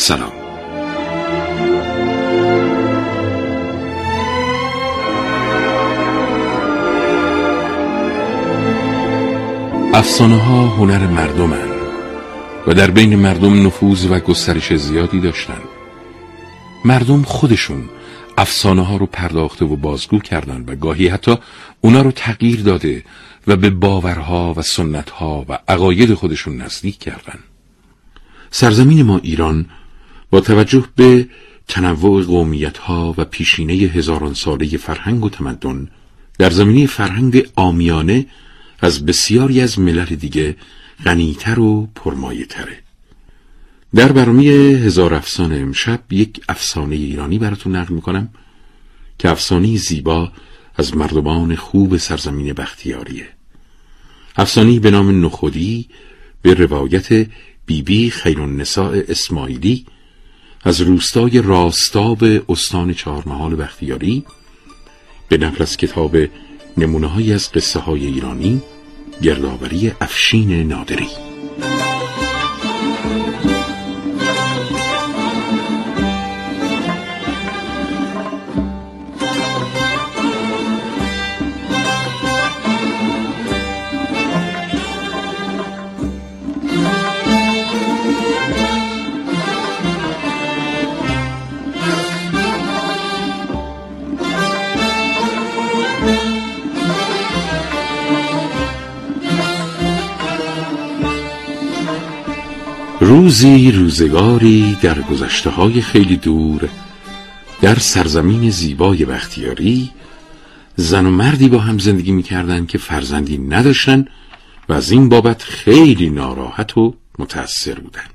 سلام. افسانه ها هنر مردمن و در بین مردم نفوذ و گسترش زیادی داشتن مردم خودشون افسانه ها رو پرداخته و بازگو کردن و گاهی حتی اونا رو تغییر داده و به باورها و سنتها و عقاید خودشون نزدیک کردن سرزمین ما ایران با توجه به تنوع قومیت ها و پیشینه هزاران ساله فرهنگ و تمدن در زمینه فرهنگ آمیانه از بسیاری از ملل دیگه غنیتر و پرمایه تره در برنامه هزار افسانه امشب یک افسانه ایرانی براتون نقل می‌کنم که افسانه زیبا از مردمان خوب سرزمین بختیاریه. افسانه به نام نخودی به روایت بیبی خیرالنساء اسماعیلی از روستای راستاب استان چهارمحال بختیاری به نقل از کتاب نمونه از قصه های ایرانی گردآوری افشین نادری. روزی روزگاری در گذشته های خیلی دور در سرزمین زیبای بختیاری زن و مردی با هم زندگی می‌کردند که فرزندی نداشتن و از این بابت خیلی ناراحت و متأثر بودن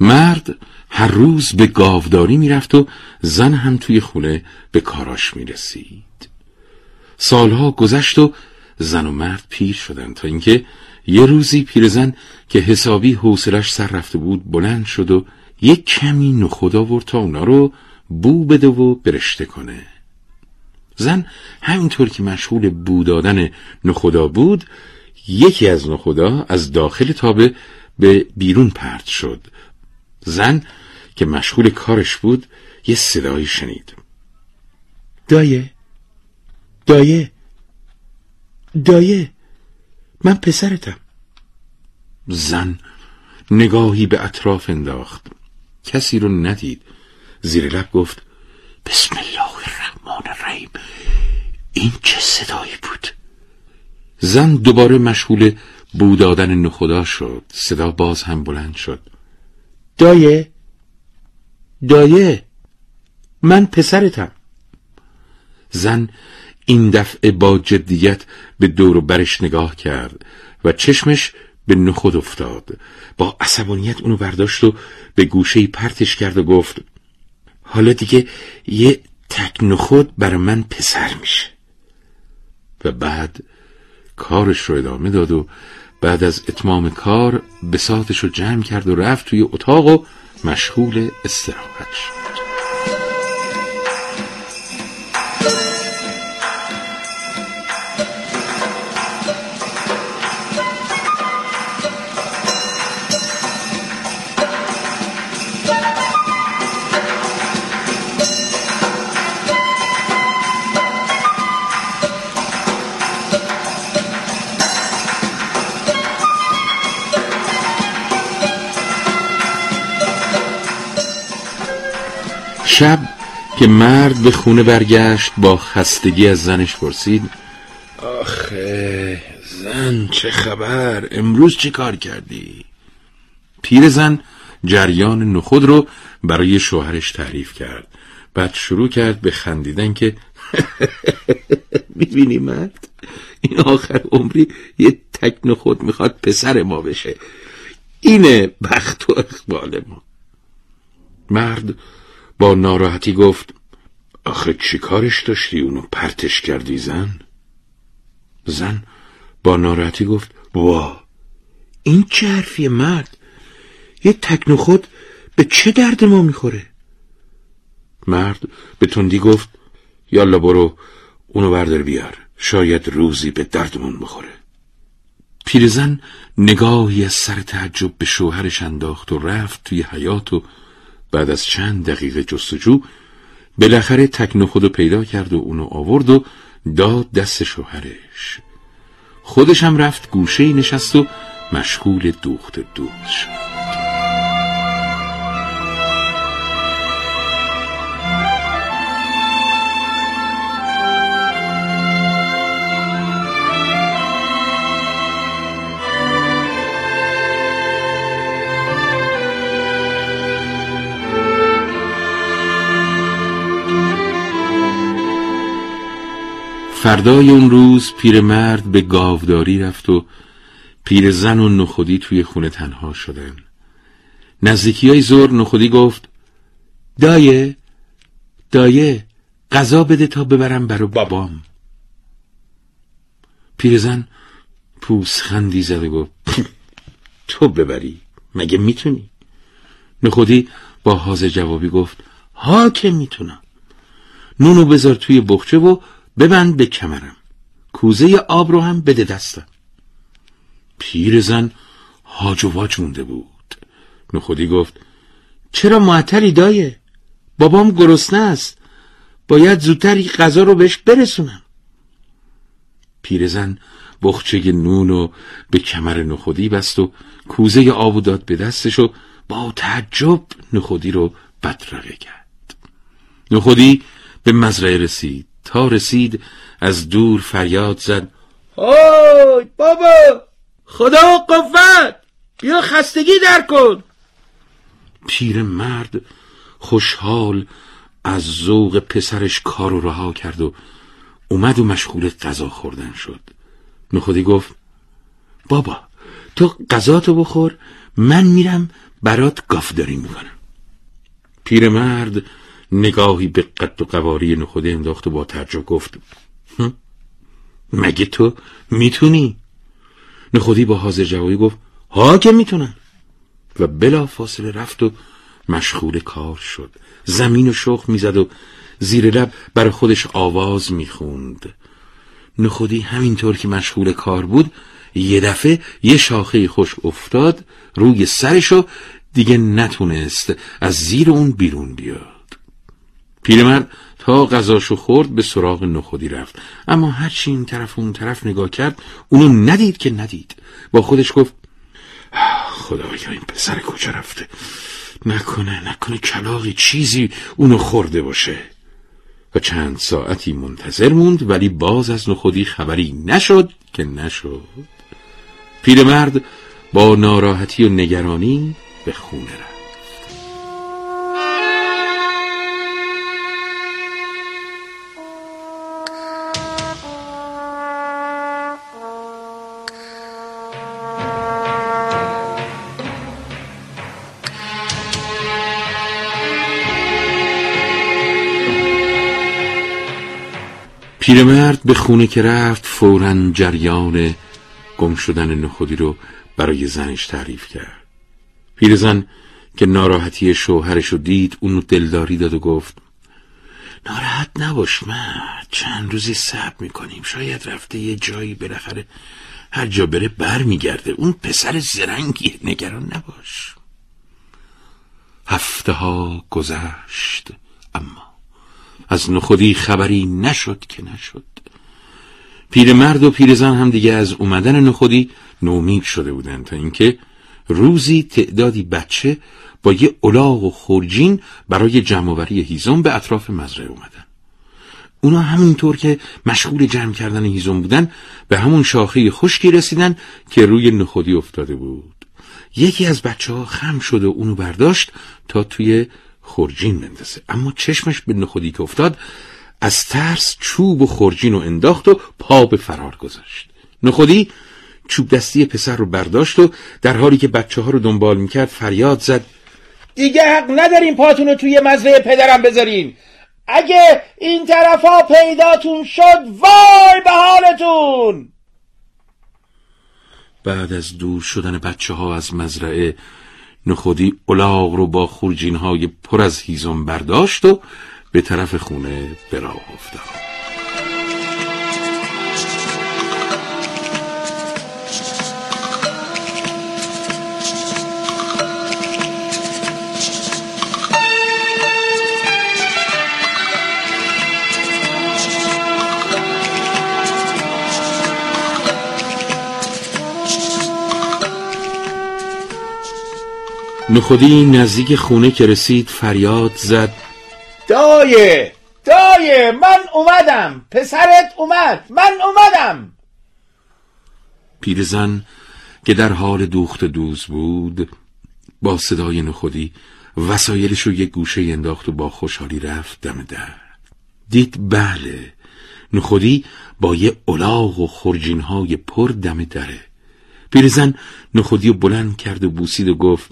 مرد هر روز به گاوداری می‌رفت و زن هم توی خونه به کاراش می‌رسید. سالها گذشت و زن و مرد پیر شدن تا اینکه یه روزی پیرزن که حسابی حوصلش سر رفته بود بلند شد و یک کمی نخود آورد تا اونا رو بو بده و برشته کنه. زن همینطور که مشغول بو دادن نخدا بود یکی از نخدا از داخل تابه به بیرون پرت شد. زن که مشغول کارش بود یه صدایی شنید. دایه دایه دایه. من پسرتم. زن نگاهی به اطراف انداخت. کسی رو ندید. زیر لب گفت بسم الله الرحمن الرحیم. این چه صدایی بود؟ زن دوباره مشغول بودادن نخدا شد. صدا باز هم بلند شد. دایه؟ دایه من پسرتم. زن این دفعه با جدیت به دور و برش نگاه کرد و چشمش به نخود افتاد. با عصبانیت اونو برداشت و به گوشه پرتش کرد و گفت حالا دیگه یه تک نخود برای من پسر میشه. و بعد کارش رو ادامه داد و بعد از اتمام کار بساتش رو جمع کرد و رفت توی اتاق و مشغول استراحت شد که مرد به خونه برگشت با خستگی از زنش پرسید آخه زن چه خبر؟ امروز چه کار کردی؟ پیر زن جریان نخود رو برای شوهرش تعریف کرد. بعد شروع کرد به خندیدن که می‌بینی مرد؟ این آخر عمری یه تک نخود می‌خواد پسر ما بشه. اینه بخت و اقبال ما. مرد با ناراحتی گفت آخه چی کارش داشتی اونو پرتش کردی زن؟ زن با ناراحتی گفت وا این چه حرفی مرد؟ یه تکن خود به چه درد ما می‌خوره؟ مرد به تندی گفت یالا برو اونو بردار بیار شاید روزی به دردمون بخوره. پیرزن نگاهی از سر تعجب به شوهرش انداخت و رفت توی حیات و بعد از چند دقیقه جستجو بالاخره تکن خودو پیدا کرد و اونو آورد و داد دست شوهرش. خودش هم رفت گوشه نشست و مشغول دوخت دوست شد فردای اون روز پیرمرد به گاوداری رفت و پیرزن و نخودی توی خونه تنها شدن. نزدیکی های زور نخودی گفت دایه دایه غذا بده تا ببرم برو بابام. پیرزن پوسخندی زده گفت تو ببری مگه می‌تونی؟ نخودی با حاضر جوابی گفت ها که می‌تونم. نونو بذار توی بخچه و ببند به کمرم. کوزه آب رو هم بده دستم. پیرزن هاج و واج مونده بود. نخودی گفت چرا معطلی دایه؟ بابام گرسنه است. باید زودتر غذا رو بهش برسونم. پیرزن بخچه نون و به کمر نخودی بست و کوزه آب داد به دستش و با تعجب نخودی رو بدرقه کرد. نخودی به مزرعه رسید. تا رسید از دور فریاد زد. های بابا! خدا قوت! بیا خستگی در کن! پیر مرد خوشحال از ذوق پسرش کارو رها کرد و اومد و مشغول غذا خوردن شد. نخودی گفت بابا تو غذاتو بخور من میرم برات گافداری می‌کنم. پیرمرد نگاهی به قد و قواری نخوده انداخت و با تعجب گفت مگه تو می‌تونی؟ نخودی با حاضر جوابی گفت ها که می‌تونم. و بلا فاصله رفت و مشغول کار شد. زمین و شخ می‌زد و زیر لب بر خودش آواز می‌خوند. نخودی همینطور که مشغول کار بود یه دفعه یه شاخه خوش افتاد روی سرش و دیگه نتونست از زیر اون بیرون بیاد. پیرمرد تا غذاشو خورد به سراغ نخودی رفت. اما هرچی این طرف اون طرف نگاه کرد اونو ندید که ندید. با خودش گفت خدایا این پسر کجا رفته؟ نکنه نکنه کلاقی چیزی اونو خورده باشه. و چند ساعتی منتظر موند ولی باز از نخودی خبری نشد که نشد. پیرمرد با ناراحتی و نگرانی به خونه رفت. پیرمرد به خونه که رفت فورا جریان گم شدن نخودی رو برای زنش تعریف کرد. پیرزن که ناراحتی شوهرش رو دید اونو دلداری داد و گفت ناراحت نباش مرد چند روزی صبر می‌کنیم. شاید رفته یه جایی بالاخره هر جا بره بر میگرده اون پسر زرنگی نگران نباش. هفته ها گذشت اما از نخودی خبری نشد که نشد. پیرمرد و پیرزن هم دیگه از اومدن نخودی نومید شده بودند تا اینکه روزی تعدادی بچه با یه الاغ و خورجین برای جمعوری هیزم به اطراف مزرعه اومدن. اونا همینطور که مشغول جمع کردن هیزم بودن به همون شاخه خشکی رسیدن که روی نخودی افتاده بود. یکی از بچه ها خم شد و اونو برداشت تا توی خورجین بندازه. اما چشمش به نخودی که افتاد از ترس چوب و خورجین رو انداخت و پا به فرار گذاشت. نخودی چوب دستی پسر رو برداشت و در حالی که بچه ها رو دنبال می‌کرد فریاد زد. دیگه حق ندارین پاتون رو توی مزرعه پدرم بذارین. اگه این طرف ها پیداتون شد وای به حالتون! بعد از دور شدن بچه ها از مزرعه نخودی الاغ رو با خورجین های پر از هیزم برداشت و به طرف خونه براه افتاد. نخودی نزدیک خونه که رسید فریاد زد. دایه دایه من اومدم. پسرت اومد. من اومدم. پیرزن که در حال دوخت دوز بود با صدای نخودی وسایلش رو یک گوشه انداخت و با خوشحالی رفت دم در. دید بله نخودی با یه الاغ و خرجین های پر دم دره. پیرزن نخودی رو بلند کرد و بوسید و گفت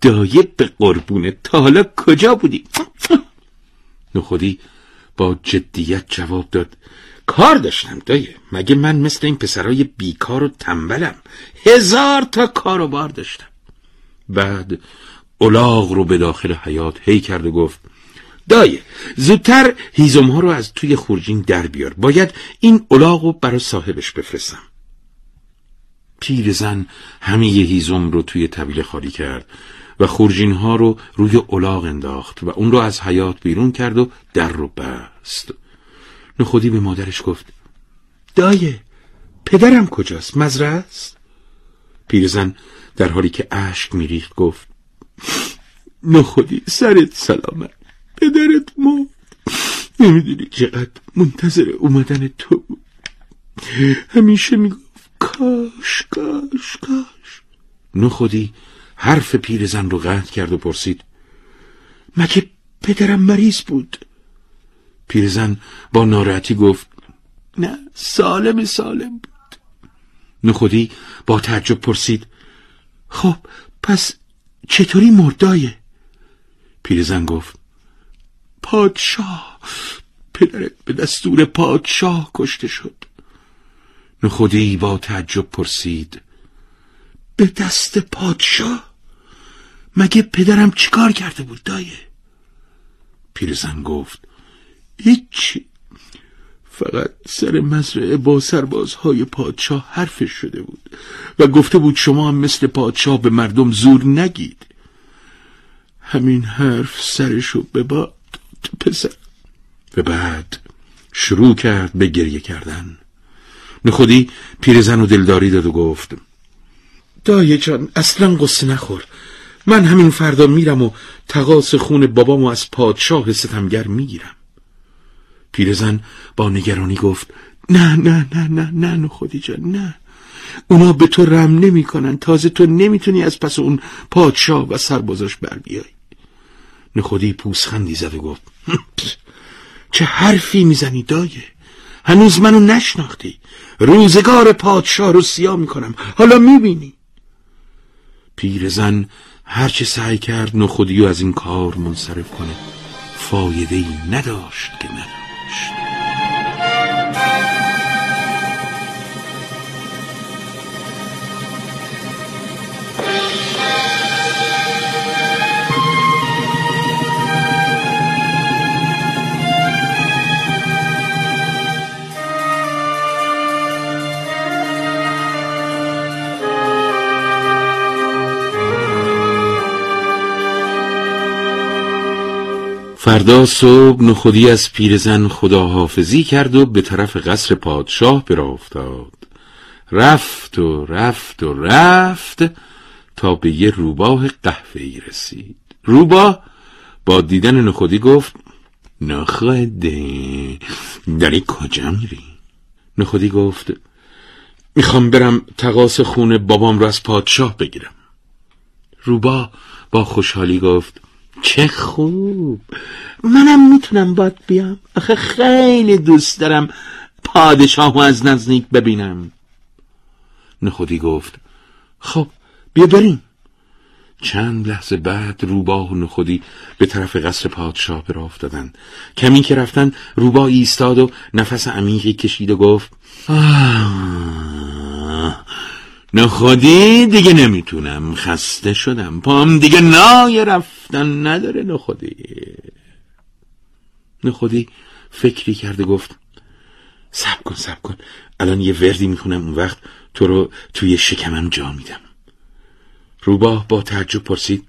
دایه به قربونه تا حالا کجا بودی؟ نخودی با جدیت جواب داد. کار داشتم دایه مگه من مثل این پسرای بیکار و تنبلم. هزار تا کار و بار داشتم. بعد الاغ رو به داخل حیات هی کرد و گفت دایه زودتر هیزم ها رو از توی خورجین در بیار. باید این الاغ رو برای صاحبش بفرستم. پیرزن همه هیزم رو توی طویل خالی کرد. و خورجین ها رو روی الاغ انداخت و اون رو از حیات بیرون کرد و در رو بست. نخودی به مادرش گفت دایه پدرم کجاست؟ مزرعه است پیرزن در حالی که اشک میریخت گفت نخودی سرت سلامت پدرت مرد. نمی‌دونی چقدر منتظر اومدن تو بود. همیشه می‌گفت کاش کاش کاش. نخودی حرف پیرزن رو قطع کرد و پرسید مگه پدرم مریض بود؟ پیرزن با ناراحتی گفت نه سالم سالم بود. نخودی با تعجب پرسید خب پس چطوری مردایه؟ پیرزن گفت پادشاه پدرت به دستور پادشاه کشته شد. نخودی با تعجب پرسید به دست پادشاه؟ مگه پدرم چیکار کرده بود دایه؟ پیرزن گفت هیچی فقط سر مزرعه با سربازهای پادشاه حرفش شده بود و گفته بود شما هم مثل پادشاه به مردم زور نگید. همین حرف سرشو به باد پسر. و بعد شروع کرد به گریه کردن. نخودی پیرزن و دلداری داد و گفت دایه جان اصلا قصه نخور. من همین فردا میرم و تقاس خون بابامو از پادشاه ستمگر می‌گیرم. پیرزن با نگرانی گفت نه نه نه نه نه نخودی جان نه. اونا به تو رم نمی‌کنن. تازه تو نمی‌تونی از پس اون پادشاه و سربازاش بر بیای. نخودی پوسخندی زد و گفت چه حرفی می‌زنی دایه؟ هنوز منو نشناختی. روزگار پادشاه رو سیاه می‌کنم. حالا می‌بینی. پیرزن هرچه سعی کرد نخودی از این کار منصرف کنه فایده ای نداشت که نداشت فردا صبح نخودی از پیرزن خداحافظی کرد و به طرف قصر پادشاه برا افتاد. رفت و رفت و رفت تا به یه روباه قهوه‌ای رسید. روباه با دیدن نخودی گفت نخوده داری کجا میری؟ نخودی گفت می‌خوام برم تقاس خون بابام رو از پادشاه بگیرم. روبا با خوشحالی گفت چه خوب. منم می‌تونم باد بیام. آخه خیلی دوست دارم پادشاهو از نزدیک ببینم. نخودی گفت خب بیا بریم. چند لحظه بعد روباه و نخودی به طرف قصر پادشاه به راه افتادند. کمی که رفتن روباه ایستاد و نفس عمیقی کشید و گفت نخودی دیگه نمی‌تونم. خسته شدم. پام دیگه نای رفتن نداره نخودی. نخودی فکری کرده گفت سب کن سب کن. الان یه وردی می‌خونم اون وقت تو رو توی شکمم جا میدم. روباه با تعجب پرسید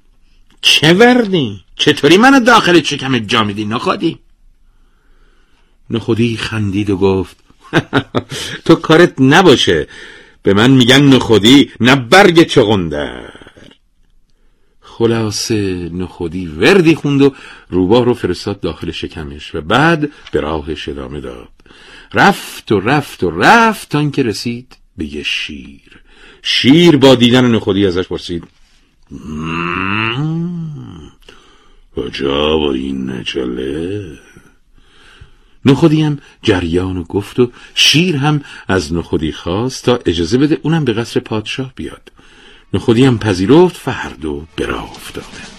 چه وردی؟ چطوری منو داخل شکم جا میدی نخودی؟ نخودی خندید و گفت تو کارت نباشه. به من میگن نخودی نه برگ چغندر. خلاصه نخودی وردی خوند و روباه رو فرستاد داخل شکمش و بعد به راهش ادامه داد. رفت و رفت و رفت تا اینکه رسید به یه شیر. شیر با دیدن نخودی ازش پرسید. با این نجله نخودی هم جریان و گفت و شیر هم از نخودی خواست تا اجازه بده اونم به قصر پادشاه بیاد. نخودی هم پذیرفت و برا افتاده.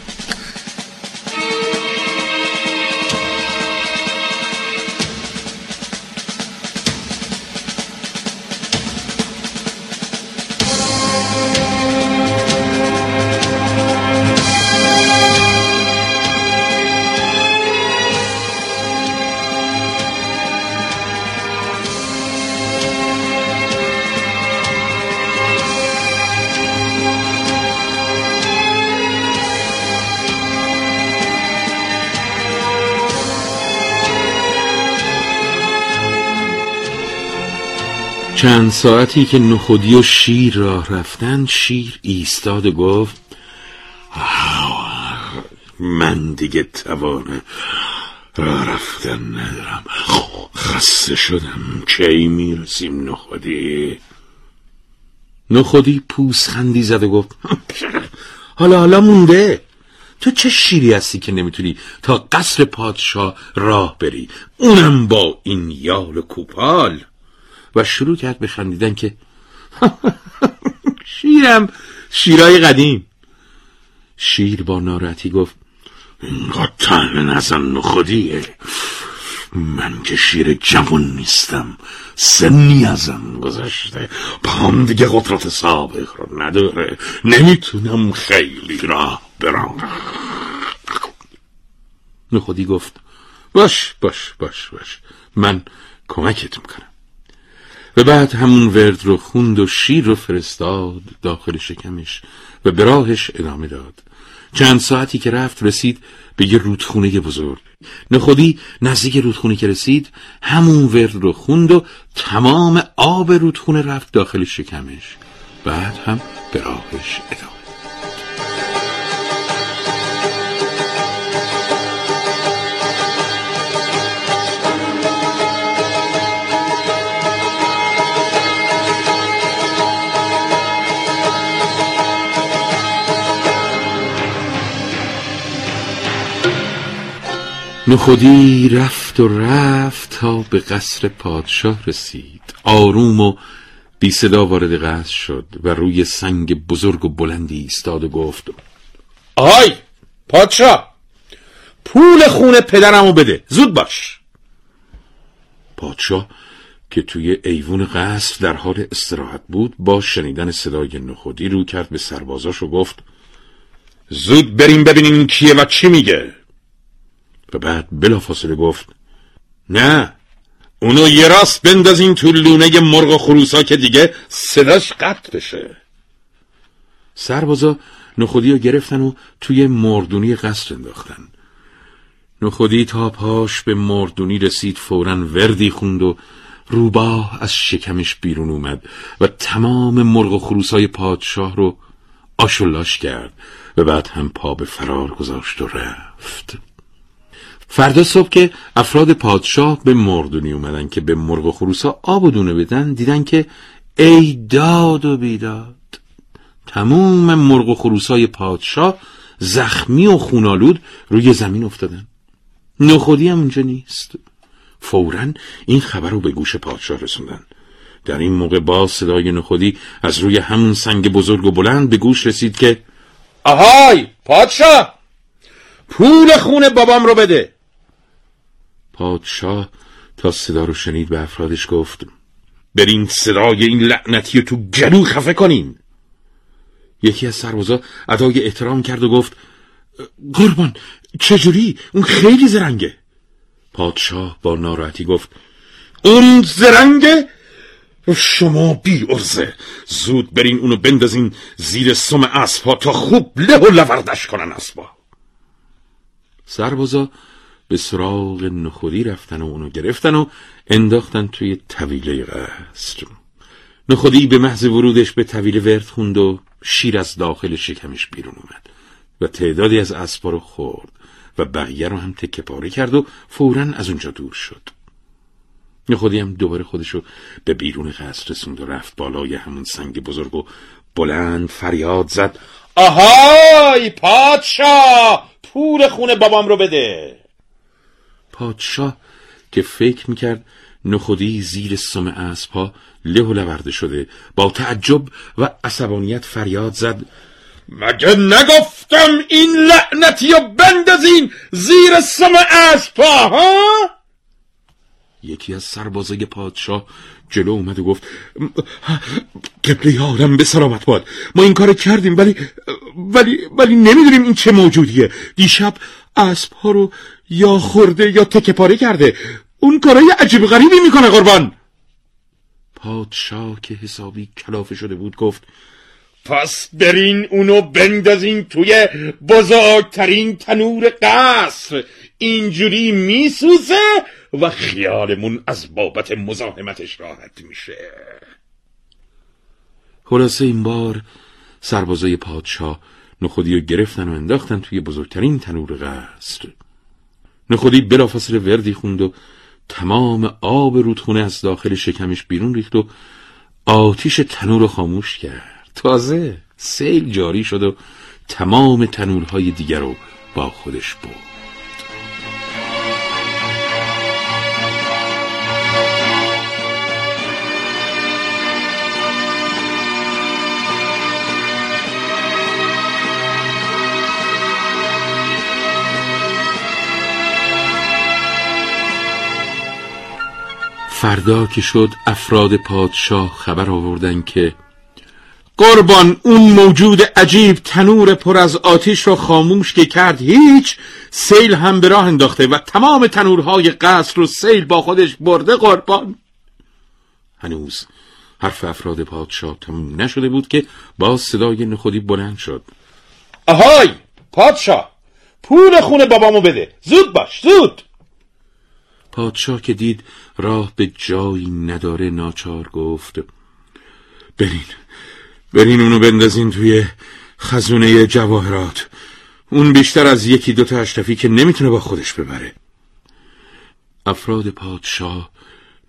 چند ساعتی که نخودی و شیر راه رفتن شیر ایستاد و گفت من دیگه توانه راه رفتن ندارم. خسته شدم. کی می‌رسیم نخودی؟ نخودی پوسخندی زد و گفت حالا حالا مونده. تو چه شیری هستی که نمی‌تونی تا قصر پادشاه راه بری؟ اونم با این یال و کوپال. و شروع کرد به خندیدن که شیرم شیرای قدیم. شیر با ناراحتی گفت اینقدر نزن خودیه من که شیر جوان نیستم سنی ازم گذشته. پام دیگه قدرت سابق رو نداره. نمی‌تونم خیلی راه برم. نخودی گفت باش باش باش باش. من کمکت می‌کنم. و بعد همون ورد رو خوند و شیر رو فرستاد داخل شکمش و به راهش ادامه داد. چند ساعتی که رفت رسید به یه رودخونه بزرگ. نخودی نزدیک رودخونه که رسید همون ورد رو خوند و تمام آب رودخونه رفت داخل شکمش. بعد هم به راهش ادامه نخودی رفت و رفت تا به قصر پادشاه رسید. آروم و بی صدا وارد قصر شد و روی سنگ بزرگ و بلندی ایستاد و گفت آهای پادشاه پول خون پدرمو بده زود باش. پادشاه که توی ایوون قصر در حال استراحت بود با شنیدن صدای نخودی رو کرد به سربازاش و گفت زود بریم ببینیم کیه و چی میگه. و بعد بلافاصله گفت نه اونو یه راست بندازین تو لونه مرغ و خروسا که دیگه صداش قطع بشه. سربازا نخودی رو گرفتن و توی مردونی قصر انداختن. نخودی تا پاش به مردونی رسید فورا وردی خوند و روباه از شکمش بیرون اومد و تمام مرغ و خروسای پادشاه رو آشولاش کرد و بعد هم پا به فرار گذاشت و رفت. فردا صبح که افراد پادشاه به مردونی اومدن که به مرغ و خروسا آب و دونه بدن دیدن که ای داد و بیداد تموم مرغ و خروسای پادشاه زخمی و خونالود روی زمین افتادن. نخودی هم اونجا نیست. فورا این خبر رو به گوش پادشاه رسوندن. در این موقع باز صدای نخودی از روی همون سنگ بزرگ و بلند به گوش رسید که آهای پادشاه پول خون بابام رو بده. پادشاه تا صدا رو شنید به افرادش گفت برین صدای این لعنتی تو گلو خفه کنین. یکی از سربازا ادای احترام کرد و گفت قربان چجوری؟ اون خیلی زرنگه. پادشاه با ناراحتی گفت اون زرنگه؟ شما بی ارزه زود برین اونو بندازین زیر سم اسبا تا خوب له و لوردش کنن اسبا سربازا به سراغ نخودی رفتن و اونو گرفتن و انداختن توی طویله قصر. نخودی به محض ورودش به طویله ورد خوند و شیر از داخل شکمش بیرون اومد و تعدادی از اسبا رو خورد و بقیه رو هم تکه پاره کرد و فورا از اونجا دور شد. نخودی هم دوباره خودشو به بیرون قصر رسوند و رفت بالای همون سنگ بزرگ و بلند فریاد زد. آهای پادشاه پول خون بابام رو بده. پادشاه که فکر می‌کرد نخودی زیر سم اسبها له و لورده شده با تعجب و عصبانیت فریاد زد. مگه نگفتم این لعنتی رو بندازین زیر سم اسبها ها؟ یکی از سربازای پادشاه جلو اومد و گفت قبله یارم به سلامت باد. ما این کار کردیم ولی ولی ولی نمی‌دونیم این چه موجودیه. دیشب اسب ها رو یا خورده یا تکه پاره کرده. اون کارای عجیب غریبی می‌کنه قربان. پادشاه که حسابی کلافه شده بود گفت پس برین اونو بندازین توی بزرگترین تنور قصر. اینجوری میسوزه و خیالمون از بابت مزاحمتش راحت میشه. خلاصه این بار سربازای پادشاه نخودی رو گرفتن و انداختن توی بزرگترین تنور قصر. نخودی بلافاصله وردی خوند و تمام آب رودخونه از داخل شکمش بیرون ریخت و آتیش تنور رو خاموش کرد. تازه. سیل جاری شد و تمام تنورهای دیگر رو با خودش برد. فردا که شد افراد پادشاه خبر آوردن که قربان اون موجود عجیب تنور پر از آتیش رو خاموش که کرد هیچ سیل هم به راه انداخته و تمام تنورهای قصر رو سیل با خودش برده قربان. هنوز حرف افراد پادشاه تموم نشده بود که باز صدای نخودی بلند شد. آهای پادشاه پول خونه بابامو بده. زود باش زود! پادشاه که دید راه به جایی نداره ناچار گفت برین برین اونو بندازین توی خزونه جواهرات. اون بیشتر از یکی دوتا اشرفی که نمی‌تونه با خودش ببره. افراد پادشاه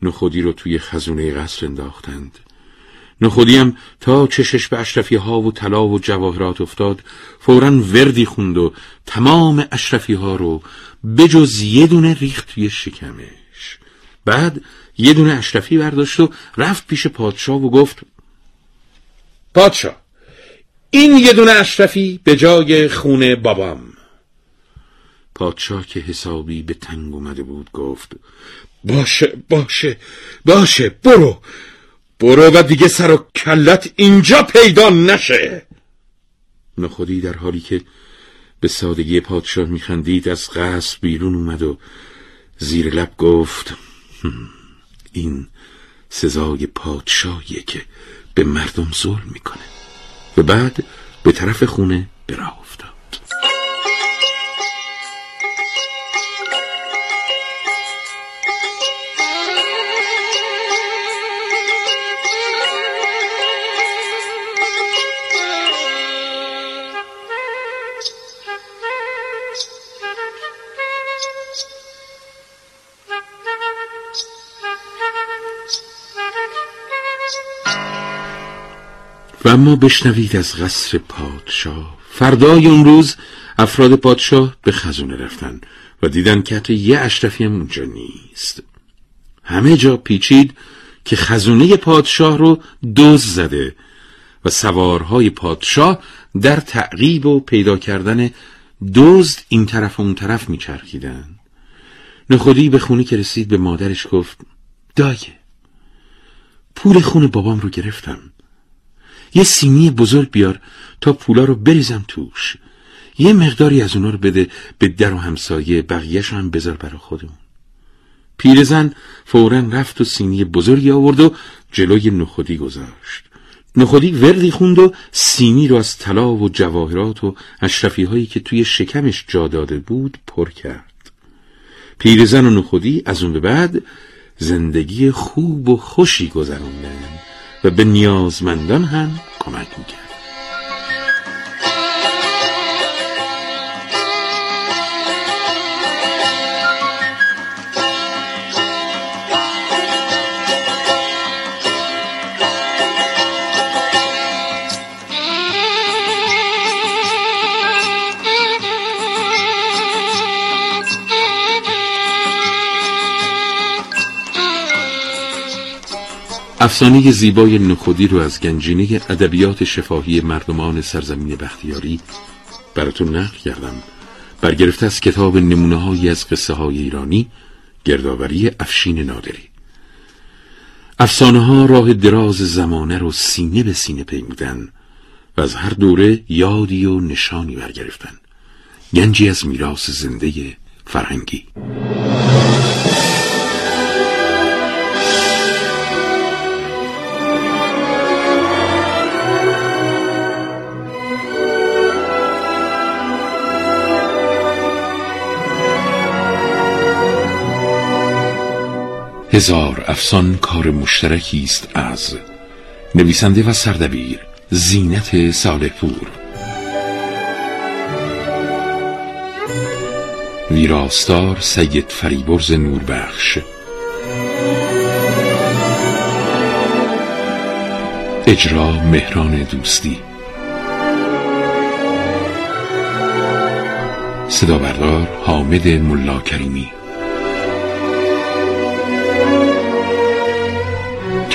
نخودی رو توی خزونه قصر انداختند. نخودی هم تا چشش به اشرفی ها و طلا و جواهرات افتاد فورا وردی خوند و تمام اشرفی ها رو بجز یه دونه ریخت توی شکمش. بعد یه دونه اشرفی برداشت و رفت پیش پادشاه و گفت پادشاه این یه دونه اشرفی به جای خونه بابام. پادشاه که حسابی به تنگ اومده بود گفت باشه باشه باشه برو. برو و دیگه سر و کلت اینجا پیدا نشه. نخودی در حالی که به سادگی پادشاه میخندید از قصر بیرون اومد و زیر لب گفت این سزای پادشاهیه که به مردم ظلم می‌کنه. و بعد به طرف خونه براه افتاد. و اما بشنوید از قصر پادشاه. فردای اون روز افراد پادشاه به خزونه رفتن و دیدن که حتی یه اشرفی هم اونجا نیست. همه جا پیچید که خزونه پادشاه رو دوز زده و سوارهای پادشاه در تعقیب و پیدا کردن دزد این طرف و اون طرف میچرخیدن. نخودی به خونه که رسید به مادرش گفت دایه پول خون بابام رو گرفتم. یه سینی بزرگ بیار تا پولا رو بریزم توش. یه مقداری از اونا رو بده به در و همسایه بقیهش هم بذار برا خودمون. پیرزن فورا رفت و سینی بزرگی آورد و جلوی نخودی گذاشت. نخودی وردی خوند و سینی رو از طلا و جواهرات و اشرفی هایی که توی شکمش جا داده بود پر کرد. پیرزن و نخودی از اون به بعد زندگی خوب و خوشی گذروندن. و به نیازمندان هم کمک می‌کرد. افسانه زیبای نخودی رو از گنجینه ادبیات شفاهی مردمان سرزمین بختیاری براتون نقل کردم. برگرفته از کتاب نمونه از قصه های ایرانی گردآوری افشین نادری. افسانه ها راه دراز زمانه رو سینه به سینه پیمودن و از هر دوره یادی و نشانی برگرفتن. گنجی از میراث زنده فرهنگی. هزار افسان کار مشترکی است از نویسنده و سردبیر زینت صالحپور. ویراستار سید فریبرز نوربخش. اجرا مهران دوستی. صدا بردار حامد ملا کریمی